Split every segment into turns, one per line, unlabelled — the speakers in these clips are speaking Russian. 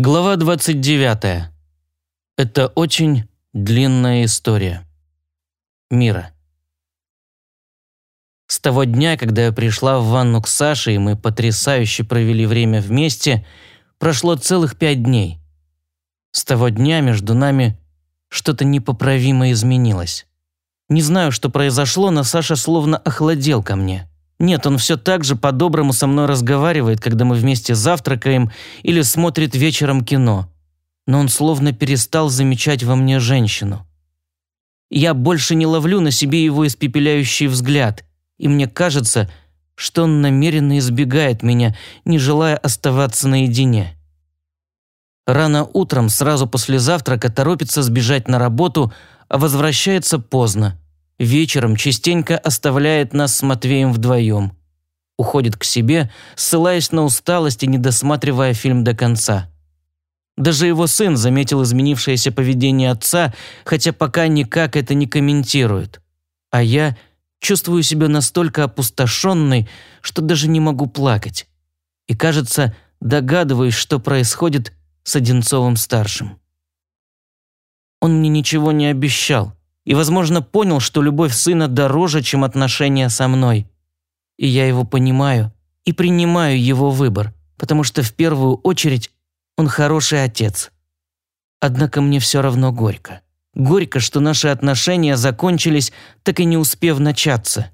Глава 29. Это очень длинная история. Мира. С того дня, когда я пришла в ванну к Саше, и мы потрясающе провели время вместе, прошло целых пять дней. С того дня между нами что-то непоправимо изменилось. Не знаю, что произошло, но Саша словно охладел ко мне. Нет, он все так же по-доброму со мной разговаривает, когда мы вместе завтракаем или смотрит вечером кино. Но он словно перестал замечать во мне женщину. Я больше не ловлю на себе его испепеляющий взгляд, и мне кажется, что он намеренно избегает меня, не желая оставаться наедине. Рано утром, сразу после завтрака, торопится сбежать на работу, а возвращается поздно. Вечером частенько оставляет нас с Матвеем вдвоем. Уходит к себе, ссылаясь на усталость и не досматривая фильм до конца. Даже его сын заметил изменившееся поведение отца, хотя пока никак это не комментирует. А я чувствую себя настолько опустошенной, что даже не могу плакать. И, кажется, догадываюсь, что происходит с Одинцовым-старшим. Он мне ничего не обещал и, возможно, понял, что любовь сына дороже, чем отношения со мной. И я его понимаю и принимаю его выбор, потому что в первую очередь он хороший отец. Однако мне все равно горько. Горько, что наши отношения закончились, так и не успев начаться.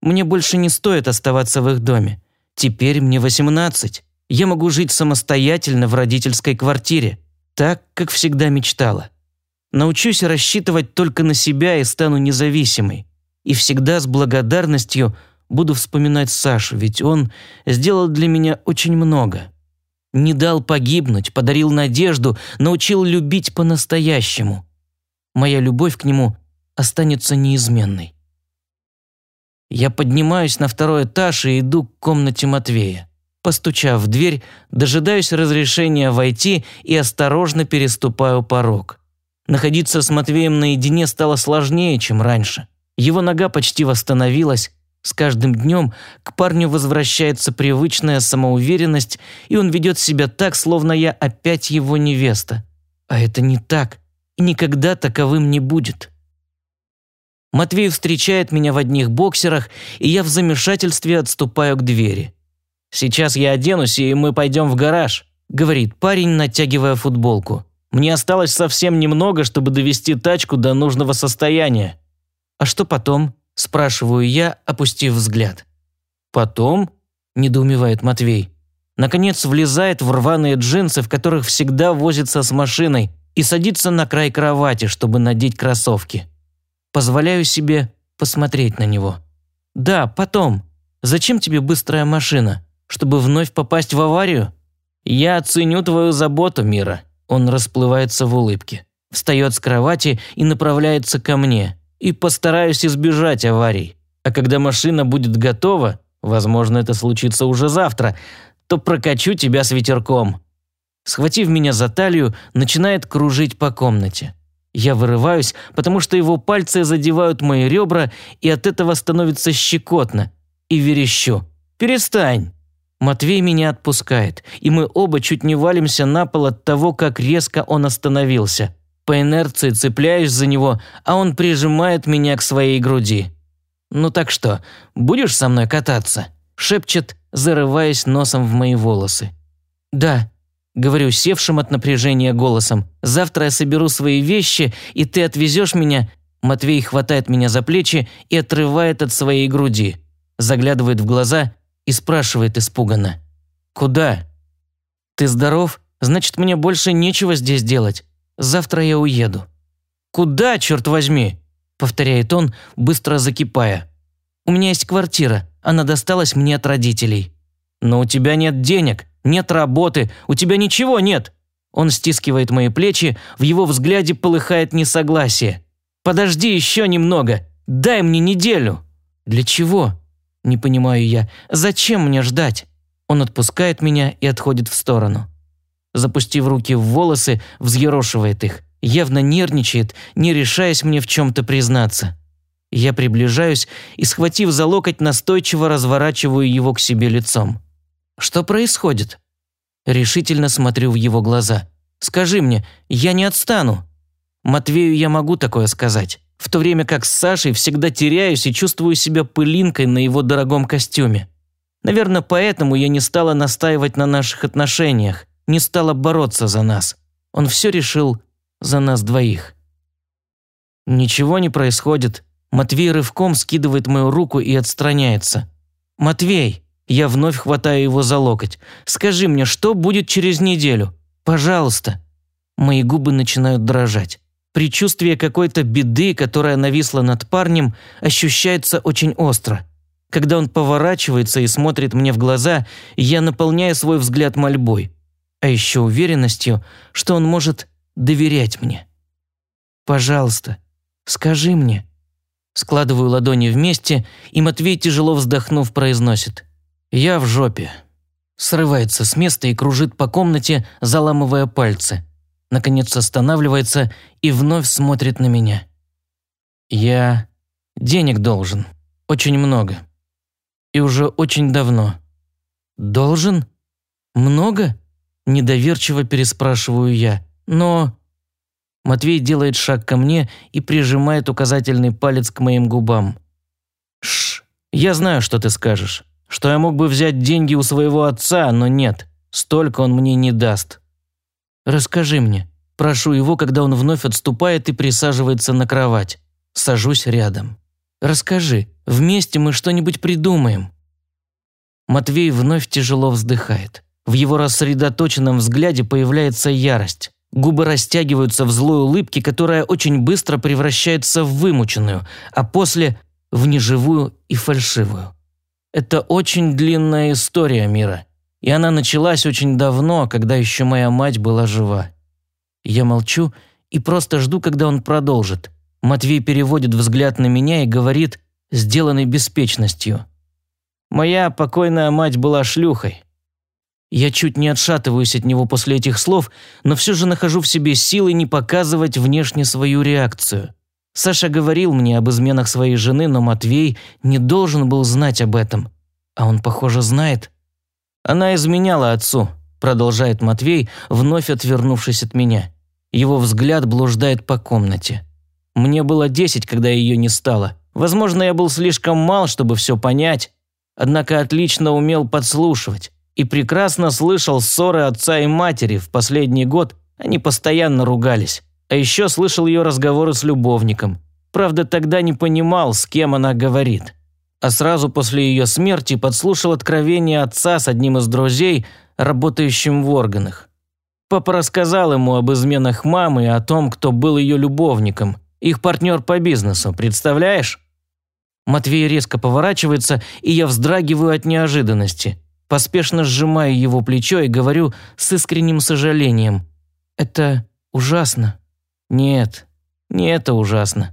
Мне больше не стоит оставаться в их доме. Теперь мне 18. Я могу жить самостоятельно в родительской квартире, так, как всегда мечтала. Научусь рассчитывать только на себя и стану независимой. И всегда с благодарностью буду вспоминать Сашу, ведь он сделал для меня очень много. Не дал погибнуть, подарил надежду, научил любить по-настоящему. Моя любовь к нему останется неизменной. Я поднимаюсь на второй этаж и иду к комнате Матвея. Постучав в дверь, дожидаюсь разрешения войти и осторожно переступаю порог. Находиться с Матвеем наедине стало сложнее, чем раньше. Его нога почти восстановилась. С каждым днем к парню возвращается привычная самоуверенность, и он ведет себя так, словно я опять его невеста. А это не так, и никогда таковым не будет. Матвей встречает меня в одних боксерах, и я в замешательстве отступаю к двери. «Сейчас я оденусь, и мы пойдем в гараж», — говорит парень, натягивая футболку. Мне осталось совсем немного, чтобы довести тачку до нужного состояния. А что потом? Спрашиваю я, опустив взгляд. Потом? Недоумевает Матвей. Наконец влезает в рваные джинсы, в которых всегда возится с машиной, и садится на край кровати, чтобы надеть кроссовки. Позволяю себе посмотреть на него. «Да, потом. Зачем тебе быстрая машина? Чтобы вновь попасть в аварию? Я оценю твою заботу, Мира. Он расплывается в улыбке, встает с кровати и направляется ко мне. И постараюсь избежать аварий. А когда машина будет готова, возможно, это случится уже завтра, то прокачу тебя с ветерком. Схватив меня за талию, начинает кружить по комнате. Я вырываюсь, потому что его пальцы задевают мои ребра, и от этого становится щекотно. И верещу. «Перестань!» Матвей меня отпускает, и мы оба чуть не валимся на пол от того, как резко он остановился. По инерции цепляюсь за него, а он прижимает меня к своей груди. «Ну так что, будешь со мной кататься?» – шепчет, зарываясь носом в мои волосы. «Да», – говорю севшим от напряжения голосом. «Завтра я соберу свои вещи, и ты отвезешь меня...» Матвей хватает меня за плечи и отрывает от своей груди. Заглядывает в глаза и спрашивает испуганно. «Куда?» «Ты здоров? Значит, мне больше нечего здесь делать. Завтра я уеду». «Куда, черт возьми?» – повторяет он, быстро закипая. «У меня есть квартира, она досталась мне от родителей». «Но у тебя нет денег, нет работы, у тебя ничего нет». Он стискивает мои плечи, в его взгляде полыхает несогласие. «Подожди еще немного, дай мне неделю». «Для чего?» Не понимаю я, зачем мне ждать? Он отпускает меня и отходит в сторону. Запустив руки в волосы, взъерошивает их. Явно нервничает, не решаясь мне в чем-то признаться. Я приближаюсь и, схватив за локоть, настойчиво разворачиваю его к себе лицом. Что происходит? Решительно смотрю в его глаза. «Скажи мне, я не отстану!» Матвею я могу такое сказать, в то время как с Сашей всегда теряюсь и чувствую себя пылинкой на его дорогом костюме. Наверное, поэтому я не стала настаивать на наших отношениях, не стала бороться за нас. Он все решил за нас двоих. Ничего не происходит. Матвей рывком скидывает мою руку и отстраняется. «Матвей!» Я вновь хватаю его за локоть. «Скажи мне, что будет через неделю? Пожалуйста!» Мои губы начинают дрожать. Предчувствие какой-то беды, которая нависла над парнем, ощущается очень остро. Когда он поворачивается и смотрит мне в глаза, я наполняю свой взгляд мольбой, а еще уверенностью, что он может доверять мне. «Пожалуйста, скажи мне». Складываю ладони вместе, и Матвей, тяжело вздохнув, произносит. «Я в жопе». Срывается с места и кружит по комнате, заламывая пальцы. Наконец останавливается и вновь смотрит на меня. «Я денег должен. Очень много. И уже очень давно». «Должен? Много?» Недоверчиво переспрашиваю я. «Но...» Матвей делает шаг ко мне и прижимает указательный палец к моим губам. «Шш, я знаю, что ты скажешь. Что я мог бы взять деньги у своего отца, но нет. Столько он мне не даст. Расскажи мне. Прошу его, когда он вновь отступает и присаживается на кровать. Сажусь рядом. Расскажи. Вместе мы что-нибудь придумаем. Матвей вновь тяжело вздыхает. В его рассредоточенном взгляде появляется ярость. Губы растягиваются в злой улыбке, которая очень быстро превращается в вымученную, а после – в неживую и фальшивую. Это очень длинная история мира, и она началась очень давно, когда еще моя мать была жива. Я молчу и просто жду, когда он продолжит. Матвей переводит взгляд на меня и говорит, сделанной беспечностью. «Моя покойная мать была шлюхой. Я чуть не отшатываюсь от него после этих слов, но все же нахожу в себе силы не показывать внешне свою реакцию. Саша говорил мне об изменах своей жены, но Матвей не должен был знать об этом. А он, похоже, знает. Она изменяла отцу, продолжает Матвей, вновь отвернувшись от меня. Его взгляд блуждает по комнате. Мне было десять, когда ее не стало. Возможно, я был слишком мал, чтобы все понять, однако отлично умел подслушивать и прекрасно слышал ссоры отца и матери. В последний год они постоянно ругались. А еще слышал ее разговоры с любовником. Правда, тогда не понимал, с кем она говорит. А сразу после ее смерти подслушал откровение отца с одним из друзей, работающим в органах. Папа рассказал ему об изменах мамы и о том, кто был ее любовником. Их партнер по бизнесу, представляешь? Матвей резко поворачивается, и я вздрагиваю от неожиданности. Поспешно сжимаю его плечо и говорю с искренним сожалением. «Это ужасно». «Нет, не это ужасно».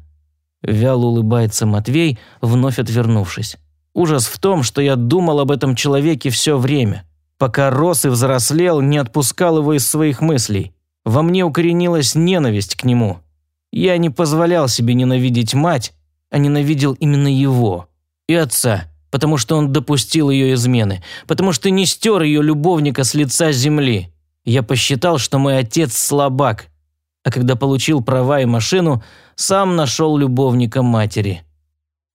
Вяло улыбается Матвей, вновь отвернувшись. «Ужас в том, что я думал об этом человеке все время. Пока рос и взрослел, не отпускал его из своих мыслей. Во мне укоренилась ненависть к нему. Я не позволял себе ненавидеть мать, а ненавидел именно его. И отца потому что он допустил ее измены, потому что не стер ее любовника с лица земли. Я посчитал, что мой отец слабак, а когда получил права и машину, сам нашел любовника матери.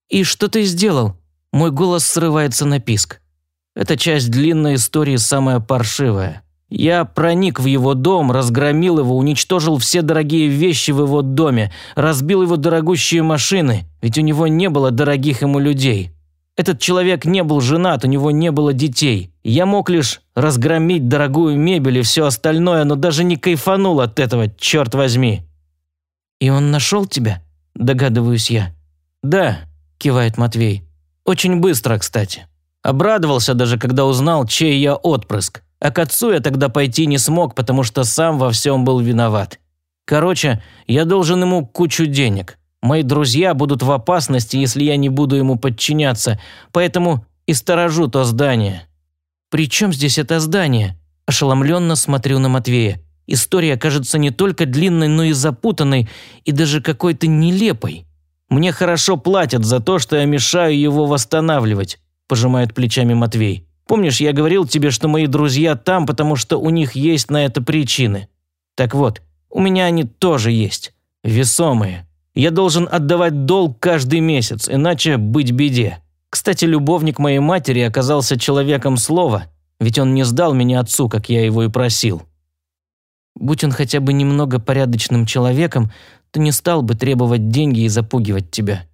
«И что ты сделал?» Мой голос срывается на писк. Эта часть длинной истории самая паршивая. Я проник в его дом, разгромил его, уничтожил все дорогие вещи в его доме, разбил его дорогущие машины, ведь у него не было дорогих ему людей. Этот человек не был женат, у него не было детей. Я мог лишь разгромить дорогую мебель и все остальное, но даже не кайфанул от этого, черт возьми. «И он нашел тебя?» – догадываюсь я. «Да», – кивает Матвей. «Очень быстро, кстати. Обрадовался даже, когда узнал, чей я отпрыск. А к отцу я тогда пойти не смог, потому что сам во всем был виноват. Короче, я должен ему кучу денег. Мои друзья будут в опасности, если я не буду ему подчиняться, поэтому и сторожу то здание». «При чем здесь это здание?» Ошеломленно смотрю на Матвея. История кажется не только длинной, но и запутанной, и даже какой-то нелепой. «Мне хорошо платят за то, что я мешаю его восстанавливать», – пожимает плечами Матвей. Помнишь, я говорил тебе, что мои друзья там, потому что у них есть на это причины? Так вот, у меня они тоже есть. Весомые. Я должен отдавать долг каждый месяц, иначе быть беде. Кстати, любовник моей матери оказался человеком слова, ведь он не сдал меня отцу, как я его и просил. Будь он хотя бы немного порядочным человеком, то не стал бы требовать деньги и запугивать тебя.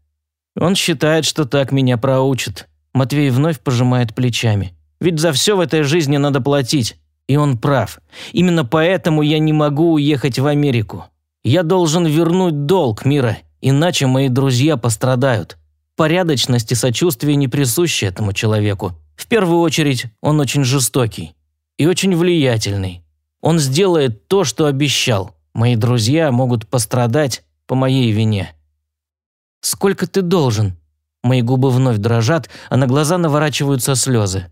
Он считает, что так меня проучит. Матвей вновь пожимает плечами. Ведь за все в этой жизни надо платить. И он прав. Именно поэтому я не могу уехать в Америку. Я должен вернуть долг мира, иначе мои друзья пострадают. Порядочность и сочувствие не присущи этому человеку. В первую очередь, он очень жестокий и очень влиятельный. Он сделает то, что обещал. Мои друзья могут пострадать по моей вине. «Сколько ты должен?» Мои губы вновь дрожат, а на глаза наворачиваются слезы.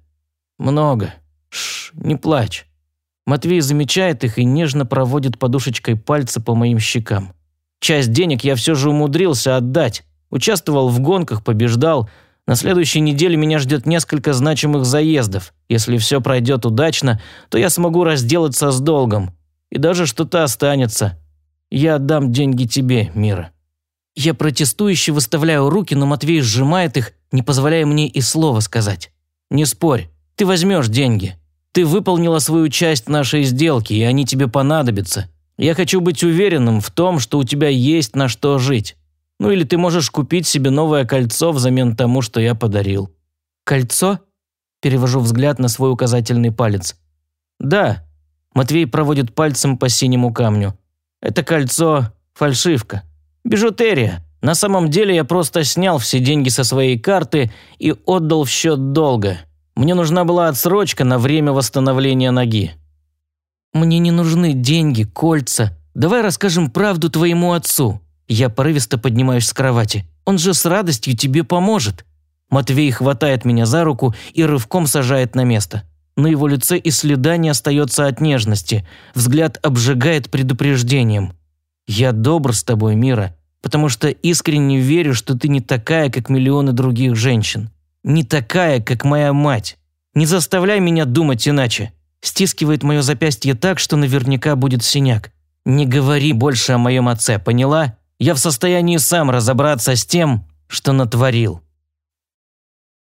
«Много. Шш, не плачь». Матвей замечает их и нежно проводит подушечкой пальца по моим щекам. Часть денег я все же умудрился отдать. Участвовал в гонках, побеждал. На следующей неделе меня ждет несколько значимых заездов. Если все пройдет удачно, то я смогу разделаться с долгом. И даже что-то останется. Я отдам деньги тебе, Мира. Я протестующе выставляю руки, но Матвей сжимает их, не позволяя мне и слова сказать. «Не спорь, ты возьмешь деньги. Ты выполнила свою часть нашей сделки, и они тебе понадобятся. Я хочу быть уверенным в том, что у тебя есть на что жить. Ну или ты можешь купить себе новое кольцо взамен тому, что я подарил». «Кольцо?» Перевожу взгляд на свой указательный палец. «Да». Матвей проводит пальцем по синему камню. «Это кольцо – фальшивка. Бижутерия. На самом деле я просто снял все деньги со своей карты и отдал в счет долга. Мне нужна была отсрочка на время восстановления ноги». «Мне не нужны деньги, кольца. Давай расскажем правду твоему отцу». Я порывисто поднимаюсь с кровати. «Он же с радостью тебе поможет». Матвей хватает меня за руку и рывком сажает на место. На его лице и следа не остается от нежности. Взгляд обжигает предупреждением. «Я добр с тобой, Мира, потому что искренне верю, что ты не такая, как миллионы других женщин. Не такая, как моя мать. Не заставляй меня думать иначе». Стискивает мое запястье так, что наверняка будет синяк. «Не говори больше о моем отце, поняла? Я в состоянии сам разобраться с тем, что натворил».